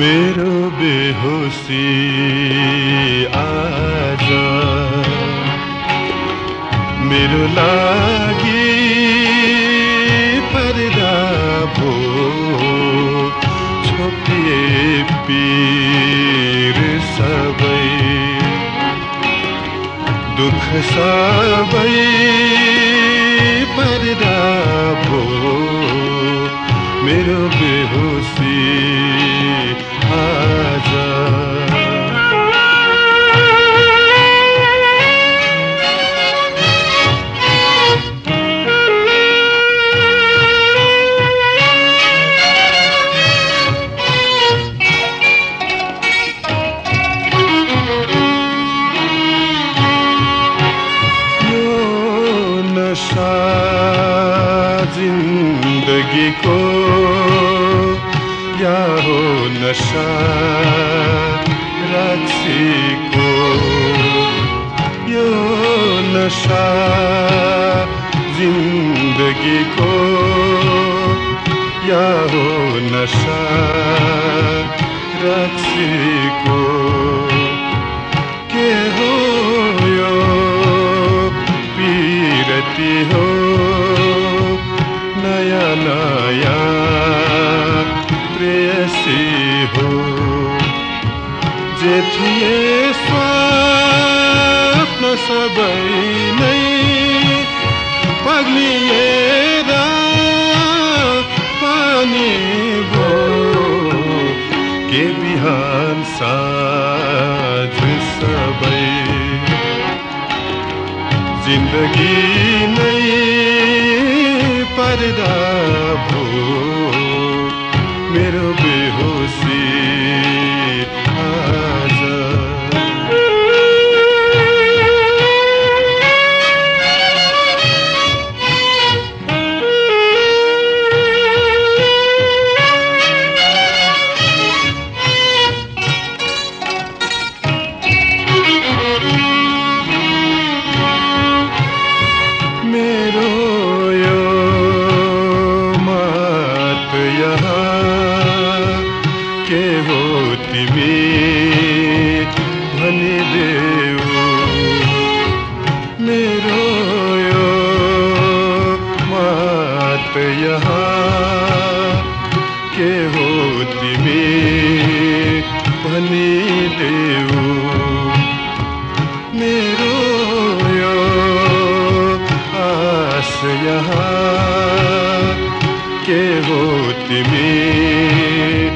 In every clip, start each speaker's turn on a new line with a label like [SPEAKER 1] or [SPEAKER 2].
[SPEAKER 1] मेरो बेहोसी आज मेरो लागि पर्दा भो छोपिए पीर सबै। दुःख सबै पर्दा भो। मेरो सा ज़िंदगी को क्या हो नशा रक्षी को? यो नशा ज़िंदगी को या हो नशा रक्षी पीरती हो नयाँ नयाँ प्रेयसी हो। जे थिए स्वप्न सबै नै पग्लिएर पानी भो। के बिहान साँझ जिन्दगी नै पर्दा भो। मेरो के हो तिमी भनिदेऊ मेरो यो मात यहाँ के हो तिमी भनिदेऊ हो तिमी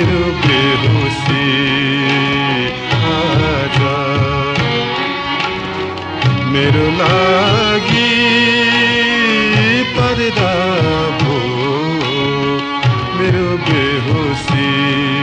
[SPEAKER 1] मेरो बेहोसी आज मेरो लागि भो मेरो बेहोसी